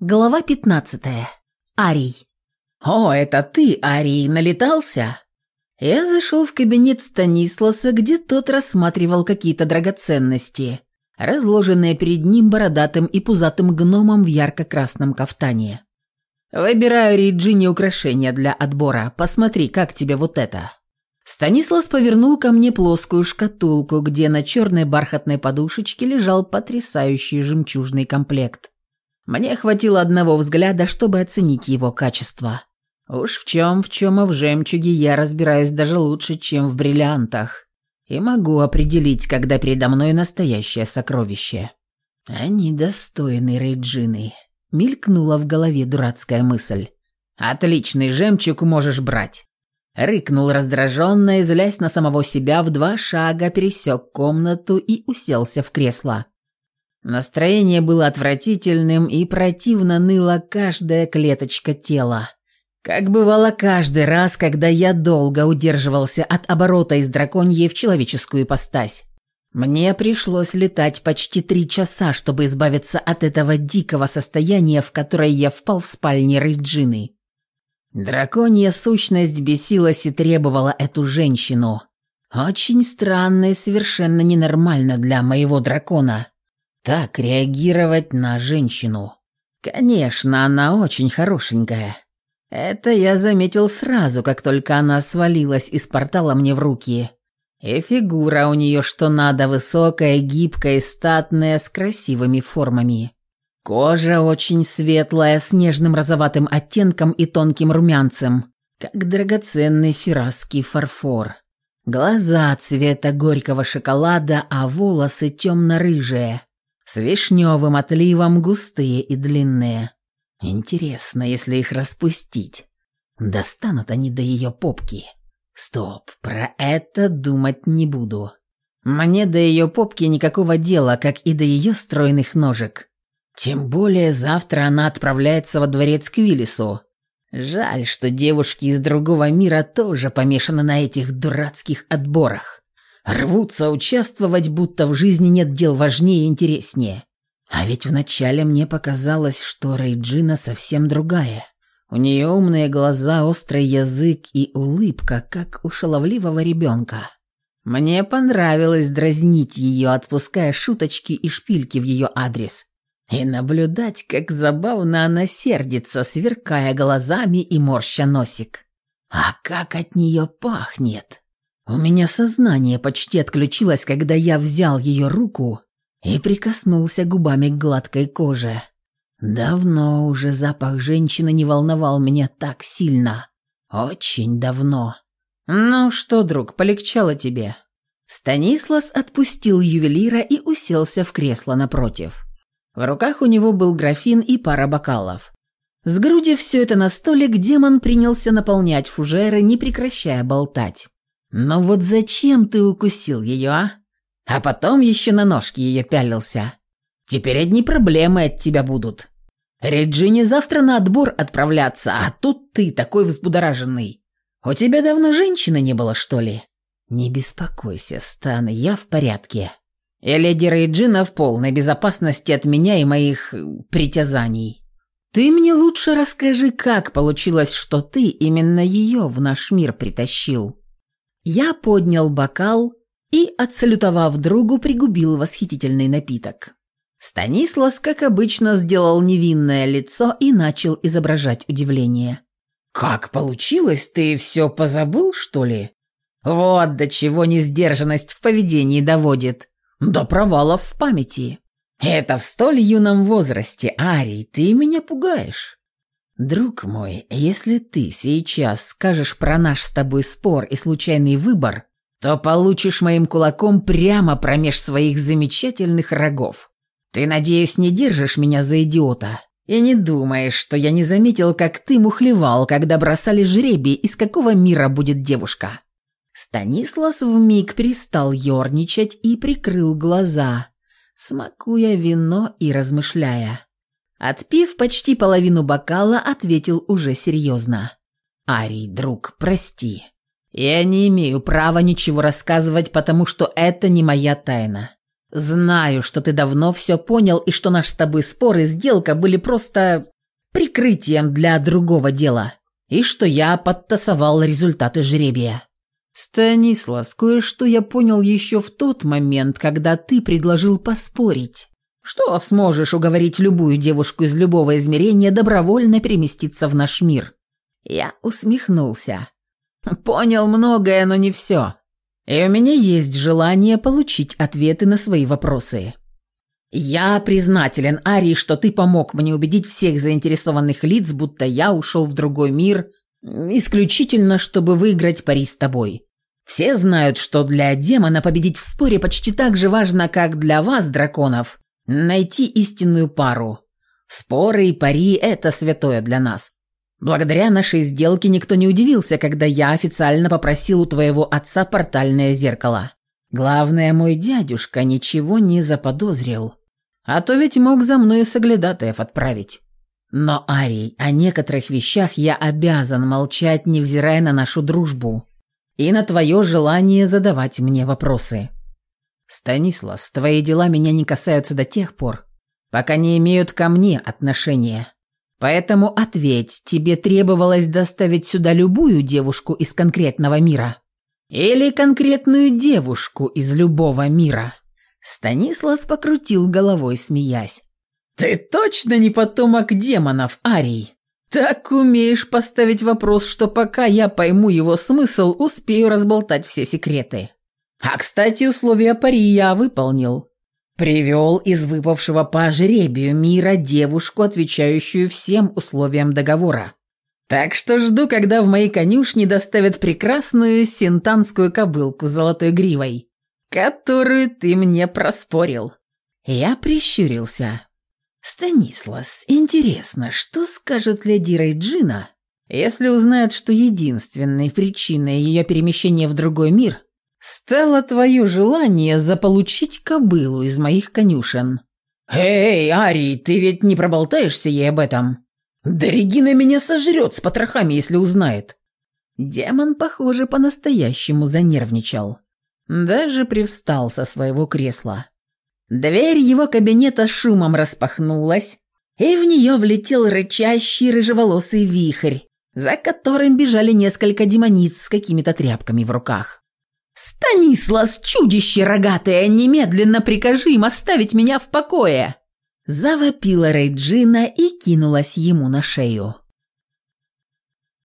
Глава 15. Арий. «О, это ты, Арий, налетался?» Я зашел в кабинет Станисласа, где тот рассматривал какие-то драгоценности, разложенные перед ним бородатым и пузатым гномом в ярко-красном кафтане. «Выбираю Риджине украшения для отбора. Посмотри, как тебе вот это». Станислав повернул ко мне плоскую шкатулку, где на черной бархатной подушечке лежал потрясающий жемчужный комплект. Мне хватило одного взгляда, чтобы оценить его качество. Уж в чем, в чем и в жемчуге я разбираюсь даже лучше, чем в бриллиантах. И могу определить, когда передо мной настоящее сокровище. Они достойны Рейджины. Мелькнула в голове дурацкая мысль. «Отличный жемчуг можешь брать». Рыкнул раздраженно и, злясь на самого себя, в два шага пересек комнату и уселся в кресло. Настроение было отвратительным и противно ныла каждая клеточка тела. Как бывало каждый раз, когда я долго удерживался от оборота из драконьей в человеческую ипостась. Мне пришлось летать почти три часа, чтобы избавиться от этого дикого состояния, в которое я впал в спальне Рейджины. Драконья сущность бесилась и требовала эту женщину. Очень странно и совершенно ненормально для моего дракона так реагировать на женщину. Конечно, она очень хорошенькая. Это я заметил сразу, как только она свалилась из портала мне в руки. И фигура у нее что надо высокая, гибкая, статная, с красивыми формами. Кожа очень светлая, с нежным розоватым оттенком и тонким румянцем, как драгоценный феррасский фарфор. Глаза цвета горького шоколада, а волосы темно-рыжие, с вишневым отливом густые и длинные. Интересно, если их распустить, достанут они до ее попки. Стоп, про это думать не буду. Мне до ее попки никакого дела, как и до ее стройных ножек. Тем более завтра она отправляется во дворец к Виллису. Жаль, что девушки из другого мира тоже помешаны на этих дурацких отборах. Рвутся участвовать, будто в жизни нет дел важнее и интереснее. А ведь вначале мне показалось, что Рейджина совсем другая. У нее умные глаза, острый язык и улыбка, как у шаловливого ребенка. Мне понравилось дразнить ее, отпуская шуточки и шпильки в ее адрес. И наблюдать, как забавно она сердится, сверкая глазами и морща носик. А как от нее пахнет! У меня сознание почти отключилось, когда я взял ее руку и прикоснулся губами к гладкой коже. Давно уже запах женщины не волновал меня так сильно. Очень давно. «Ну что, друг, полегчало тебе?» Станислас отпустил ювелира и уселся в кресло напротив. В руках у него был графин и пара бокалов. Сгрудив все это на столик, демон принялся наполнять фужеры, не прекращая болтать. Но вот зачем ты укусил ее, а? А потом еще на ножки ее пялился. Теперь одни проблемы от тебя будут. Реджине завтра на отбор отправляться, а тут ты такой взбудораженный. У тебя давно женщины не было, что ли? Не беспокойся, Стан, я в порядке. И леди Реджина в полной безопасности от меня и моих э, притязаний. Ты мне лучше расскажи, как получилось, что ты именно ее в наш мир притащил. Я поднял бокал и, отсалютовав другу, пригубил восхитительный напиток. Станислас, как обычно, сделал невинное лицо и начал изображать удивление. «Как получилось? Ты все позабыл, что ли?» «Вот до чего несдержанность в поведении доводит. До провалов в памяти». «Это в столь юном возрасте, Арий, ты меня пугаешь». «Друг мой, если ты сейчас скажешь про наш с тобой спор и случайный выбор, то получишь моим кулаком прямо промеж своих замечательных рогов. Ты, надеюсь, не держишь меня за идиота и не думаешь, что я не заметил, как ты мухлевал, когда бросали жребий, из какого мира будет девушка». Станислав вмиг перестал ерничать и прикрыл глаза, смакуя вино и размышляя. Отпив почти половину бокала, ответил уже серьезно. «Арий, друг, прости. Я не имею права ничего рассказывать, потому что это не моя тайна. Знаю, что ты давно все понял и что наш с тобой спор и сделка были просто прикрытием для другого дела, и что я подтасовал результаты жребия». «Станислав, кое-что я понял еще в тот момент, когда ты предложил поспорить что сможешь уговорить любую девушку из любого измерения добровольно переместиться в наш мир». Я усмехнулся. «Понял многое, но не все. И у меня есть желание получить ответы на свои вопросы». «Я признателен, Ари, что ты помог мне убедить всех заинтересованных лиц, будто я ушел в другой мир, исключительно, чтобы выиграть пари с тобой. Все знают, что для демона победить в споре почти так же важно, как для вас, драконов, Найти истинную пару. Споры и пари – это святое для нас. Благодаря нашей сделке никто не удивился, когда я официально попросил у твоего отца портальное зеркало. Главное, мой дядюшка ничего не заподозрил. А то ведь мог за мной соглядатаев отправить. Но, Арий, о некоторых вещах я обязан молчать, невзирая на нашу дружбу и на твое желание задавать мне вопросы. «Станислас, твои дела меня не касаются до тех пор, пока не имеют ко мне отношения. Поэтому ответь, тебе требовалось доставить сюда любую девушку из конкретного мира? Или конкретную девушку из любого мира?» Станислас покрутил головой, смеясь. «Ты точно не потомок демонов, Арий? Так умеешь поставить вопрос, что пока я пойму его смысл, успею разболтать все секреты». А, кстати, условия пари я выполнил. Привел из выпавшего по жребию мира девушку, отвечающую всем условиям договора. Так что жду, когда в моей конюшне доставят прекрасную синтанскую кобылку с золотой гривой, которую ты мне проспорил. Я прищурился. Станислас, интересно, что скажет леди Рейджина, если узнает, что единственной причиной ее перемещения в другой мир Стелла твое желание заполучить кобылу из моих конюшен. Эй, Ари, ты ведь не проболтаешься ей об этом? Да Регина меня сожрет с потрохами, если узнает. Демон, похоже, по-настоящему занервничал. Даже привстал со своего кресла. Дверь его кабинета шумом распахнулась, и в нее влетел рычащий рыжеволосый вихрь, за которым бежали несколько демониц с какими-то тряпками в руках. «Станислас, чудище рогатое, немедленно прикажи им оставить меня в покое!» Завопила Рейджина и кинулась ему на шею.